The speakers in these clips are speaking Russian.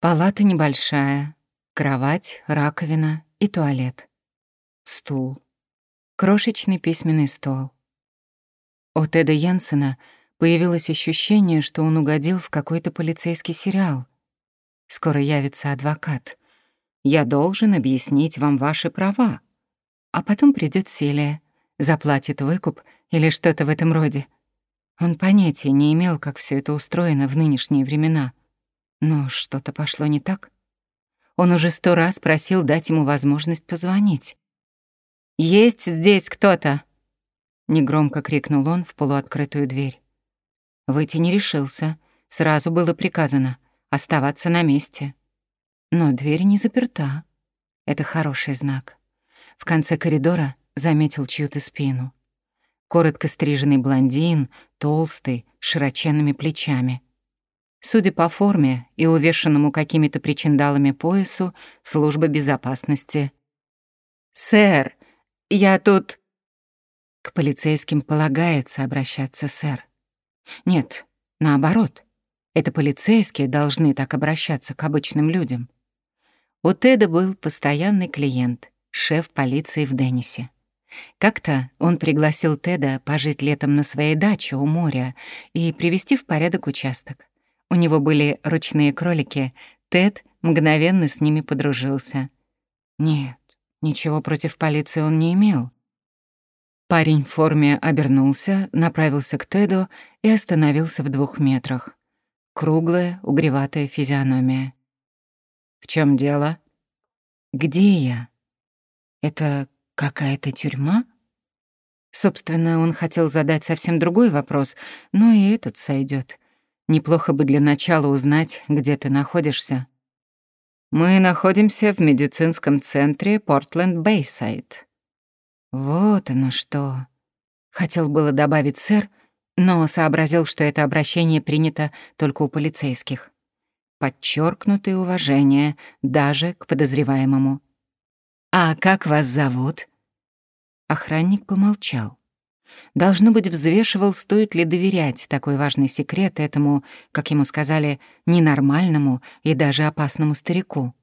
Палата небольшая, кровать, раковина и туалет. Стул. Крошечный письменный стол. У Теда Йенсена появилось ощущение, что он угодил в какой-то полицейский сериал. Скоро явится адвокат. Я должен объяснить вам ваши права. А потом придет Селия, заплатит выкуп или что-то в этом роде. Он понятия не имел, как все это устроено в нынешние времена — но что-то пошло не так. Он уже сто раз просил дать ему возможность позвонить. «Есть здесь кто-то!» Негромко крикнул он в полуоткрытую дверь. Выйти не решился. Сразу было приказано оставаться на месте. Но дверь не заперта. Это хороший знак. В конце коридора заметил чью-то спину. Коротко стриженный блондин, толстый, с широченными плечами — Судя по форме и увешанному какими-то причиндалами поясу, служба безопасности. «Сэр, я тут...» К полицейским полагается обращаться, сэр. Нет, наоборот. Это полицейские должны так обращаться к обычным людям. У Теда был постоянный клиент, шеф полиции в Деннисе. Как-то он пригласил Теда пожить летом на своей даче у моря и привести в порядок участок. У него были ручные кролики. Тед мгновенно с ними подружился. Нет, ничего против полиции он не имел. Парень в форме обернулся, направился к Теду и остановился в двух метрах. Круглая, угреватая физиономия. «В чем дело?» «Где я? Это какая-то тюрьма?» Собственно, он хотел задать совсем другой вопрос, но и этот сойдет. Неплохо бы для начала узнать, где ты находишься. Мы находимся в медицинском центре Портленд-Бейсайд. Вот оно что. Хотел было добавить сэр, но сообразил, что это обращение принято только у полицейских. Подчеркнутое уважение даже к подозреваемому. «А как вас зовут?» Охранник помолчал. Должно быть, взвешивал, стоит ли доверять такой важный секрет этому, как ему сказали, ненормальному и даже опасному старику.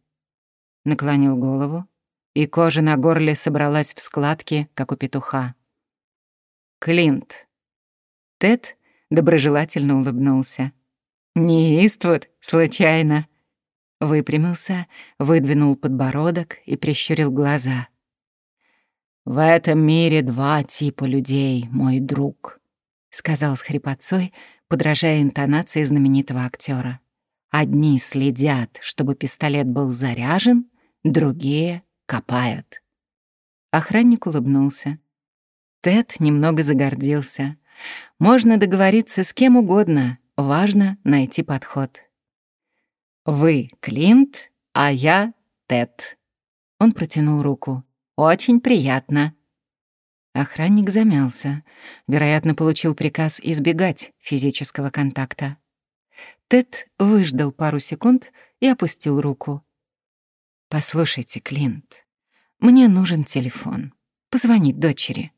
Наклонил голову, и кожа на горле собралась в складки, как у петуха. «Клинт». Тед доброжелательно улыбнулся. «Не Иствуд, случайно». Выпрямился, выдвинул подбородок и прищурил глаза — «В этом мире два типа людей, мой друг», — сказал с хрипотцой, подражая интонации знаменитого актера. «Одни следят, чтобы пистолет был заряжен, другие копают». Охранник улыбнулся. Тед немного загордился. Можно договориться с кем угодно, важно найти подход. «Вы Клинт, а я Тед». Он протянул руку. Очень приятно». Охранник замялся. Вероятно, получил приказ избегать физического контакта. Тед выждал пару секунд и опустил руку. «Послушайте, Клинт, мне нужен телефон. Позвонить дочери».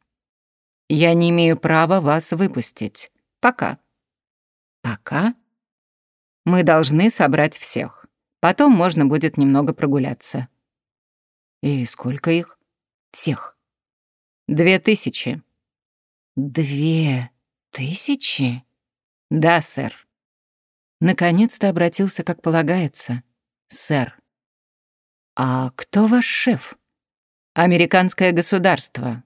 «Я не имею права вас выпустить. Пока». «Пока?» «Мы должны собрать всех. Потом можно будет немного прогуляться». «И сколько их?» Всех. Две тысячи. Две тысячи? Да, сэр. Наконец-то обратился, как полагается. Сэр. А кто ваш шеф? Американское государство.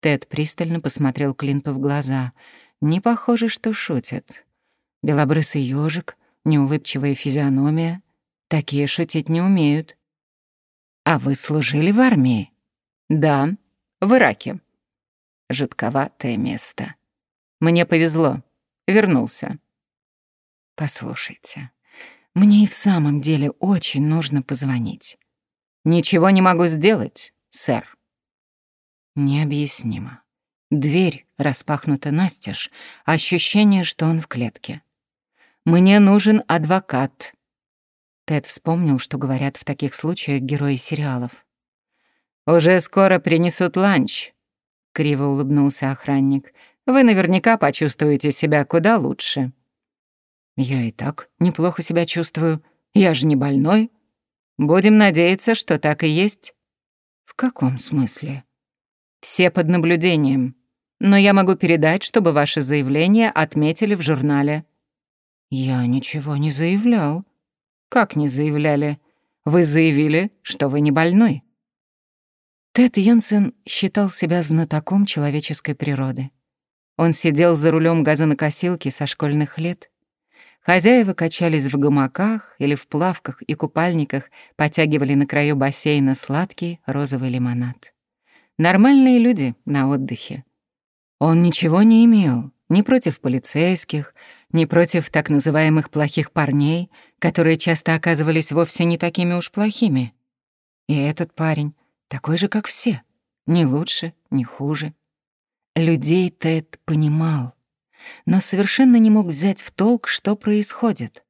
Тед пристально посмотрел Клинту в глаза. Не похоже, что шутит. Белобрысый ёжик, неулыбчивая физиономия. Такие шутить не умеют. А вы служили в армии? Да, в Ираке. Жутковатое место. Мне повезло. Вернулся. Послушайте, мне и в самом деле очень нужно позвонить. Ничего не могу сделать, сэр. Необъяснимо. Дверь распахнута настежь, ощущение, что он в клетке. «Мне нужен адвокат». Тед вспомнил, что говорят в таких случаях герои сериалов. «Уже скоро принесут ланч», — криво улыбнулся охранник. «Вы наверняка почувствуете себя куда лучше». «Я и так неплохо себя чувствую», Я же не больной. Будем надеяться, что так и есть. В каком смысле? Все под наблюдением. Но я могу передать, чтобы ваше заявление отметили в журнале. Я ничего не заявлял. Как не заявляли? Вы заявили, что вы не больной. Тед Йенсен считал себя знатоком человеческой природы. Он сидел за рулем газонокосилки со школьных лет. Хозяева качались в гамаках или в плавках и купальниках, потягивали на краю бассейна сладкий розовый лимонад. Нормальные люди на отдыхе. Он ничего не имел ни против полицейских, ни против так называемых плохих парней, которые часто оказывались вовсе не такими уж плохими. И этот парень такой же, как все, ни лучше, ни хуже. Людей Тед понимал, но совершенно не мог взять в толк, что происходит.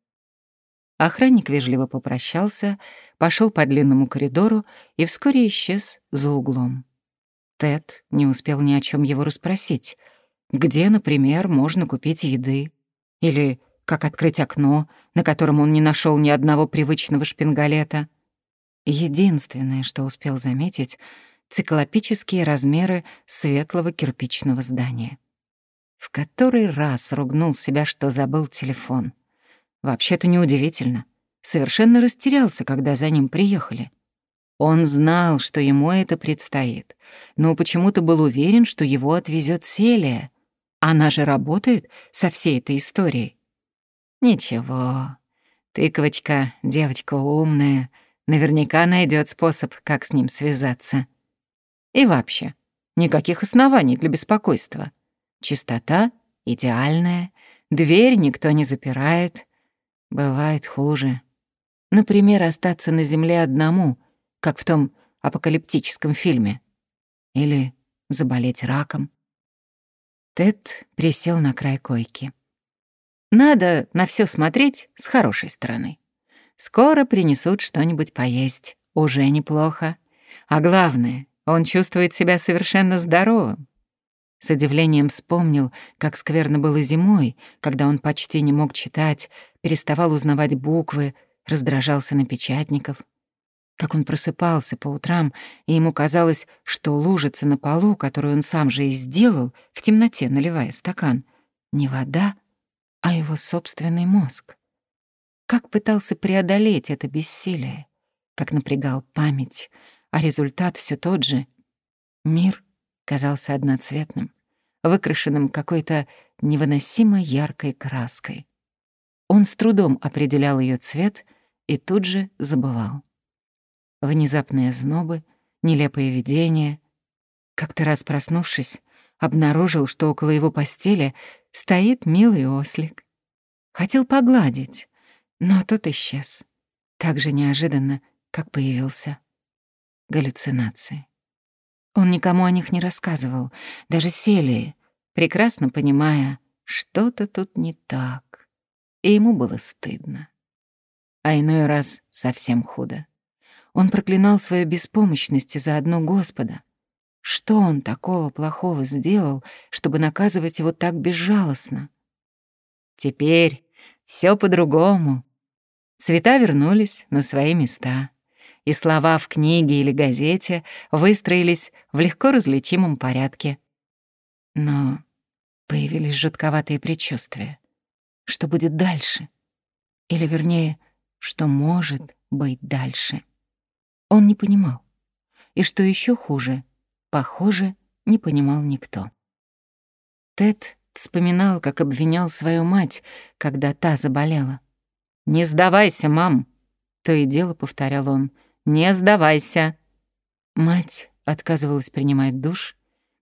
Охранник вежливо попрощался, пошел по длинному коридору и вскоре исчез за углом. Тед не успел ни о чем его расспросить. Где, например, можно купить еды? Или как открыть окно, на котором он не нашел ни одного привычного шпингалета? Единственное, что успел заметить — циклопические размеры светлого кирпичного здания. В который раз ругнул себя, что забыл телефон. Вообще-то неудивительно. Совершенно растерялся, когда за ним приехали. Он знал, что ему это предстоит, но почему-то был уверен, что его отвезет Селия. Она же работает со всей этой историей. Ничего, тыковочка, девочка умная, наверняка найдет способ, как с ним связаться. И вообще, никаких оснований для беспокойства. Чистота идеальная, дверь никто не запирает. Бывает хуже. Например, остаться на земле одному — как в том апокалиптическом фильме. Или заболеть раком. Тед присел на край койки. Надо на все смотреть с хорошей стороны. Скоро принесут что-нибудь поесть. Уже неплохо. А главное, он чувствует себя совершенно здоровым. С удивлением вспомнил, как скверно было зимой, когда он почти не мог читать, переставал узнавать буквы, раздражался на печатников как он просыпался по утрам, и ему казалось, что лужица на полу, которую он сам же и сделал, в темноте наливая стакан, не вода, а его собственный мозг. Как пытался преодолеть это бессилие, как напрягал память, а результат все тот же. Мир казался одноцветным, выкрашенным какой-то невыносимо яркой краской. Он с трудом определял ее цвет и тут же забывал внезапные знобы, нелепые видения. Как-то раз проснувшись, обнаружил, что около его постели стоит милый ослик. Хотел погладить, но тот исчез. Так же неожиданно, как появился. Галлюцинации. Он никому о них не рассказывал, даже Селии, прекрасно понимая, что-то тут не так. И ему было стыдно. А иной раз совсем худо. Он проклинал свою беспомощность и заодно Господа. Что он такого плохого сделал, чтобы наказывать его так безжалостно? Теперь все по-другому. Цвета вернулись на свои места, и слова в книге или газете выстроились в легко различимом порядке. Но появились жутковатые предчувствия. Что будет дальше? Или, вернее, что может быть дальше? Он не понимал. И что еще хуже, похоже, не понимал никто. Тед вспоминал, как обвинял свою мать, когда та заболела. «Не сдавайся, мам!» — то и дело повторял он. «Не сдавайся!» Мать отказывалась принимать душ,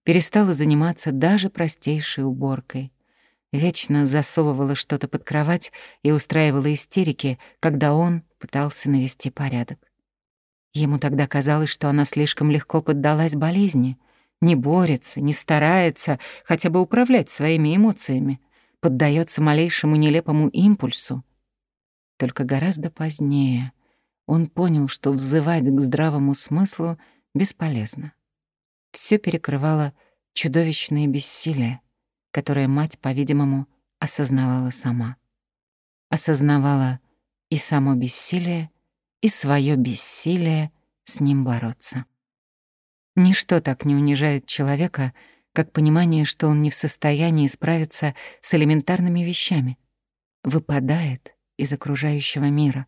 перестала заниматься даже простейшей уборкой. Вечно засовывала что-то под кровать и устраивала истерики, когда он пытался навести порядок. Ему тогда казалось, что она слишком легко поддалась болезни, не борется, не старается хотя бы управлять своими эмоциями, поддается малейшему нелепому импульсу. Только гораздо позднее он понял, что взывать к здравому смыслу бесполезно. Все перекрывало чудовищное бессилие, которое мать, по-видимому, осознавала сама. Осознавала и само бессилие, и свое бессилие с ним бороться. Ничто так не унижает человека, как понимание, что он не в состоянии справиться с элементарными вещами, выпадает из окружающего мира.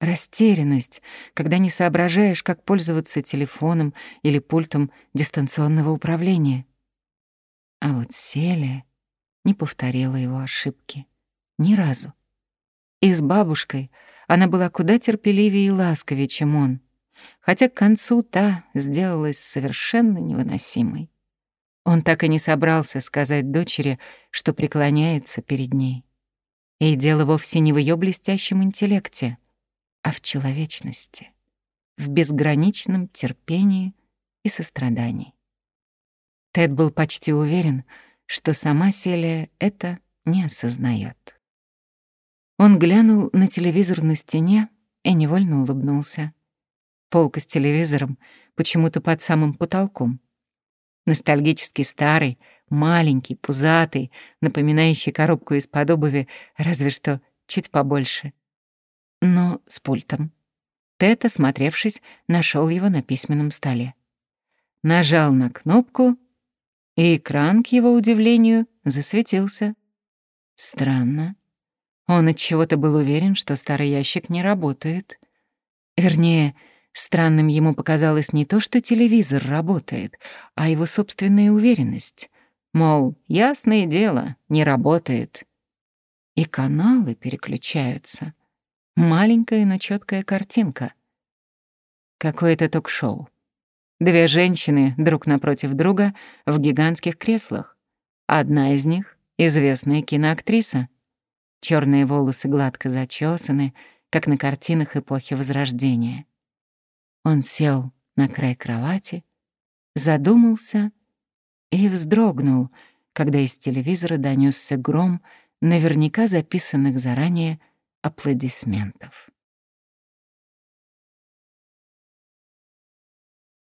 Растерянность, когда не соображаешь, как пользоваться телефоном или пультом дистанционного управления. А вот Селия не повторила его ошибки. Ни разу. И с бабушкой она была куда терпеливее и ласковее, чем он, хотя к концу та сделалась совершенно невыносимой. Он так и не собрался сказать дочери, что преклоняется перед ней. И дело вовсе не в ее блестящем интеллекте, а в человечности, в безграничном терпении и сострадании. Тед был почти уверен, что сама Селия это не осознает. Он глянул на телевизор на стене и невольно улыбнулся. Полка с телевизором почему-то под самым потолком. Ностальгически старый, маленький, пузатый, напоминающий коробку из-под обуви, разве что чуть побольше. Но с пультом. Тед, осмотревшись, нашел его на письменном столе. Нажал на кнопку, и экран, к его удивлению, засветился. Странно. Он от чего-то был уверен, что старый ящик не работает. Вернее, Странным ему показалось не то, что телевизор работает, а его собственная уверенность. Мол, ясное дело, не работает. И каналы переключаются. Маленькая, но четкая картинка. Какое-то ток-шоу. Две женщины друг напротив друга в гигантских креслах. Одна из них — известная киноактриса. Черные волосы гладко зачесаны, как на картинах эпохи Возрождения. Он сел на край кровати, задумался и вздрогнул, когда из телевизора донесся гром наверняка записанных заранее аплодисментов.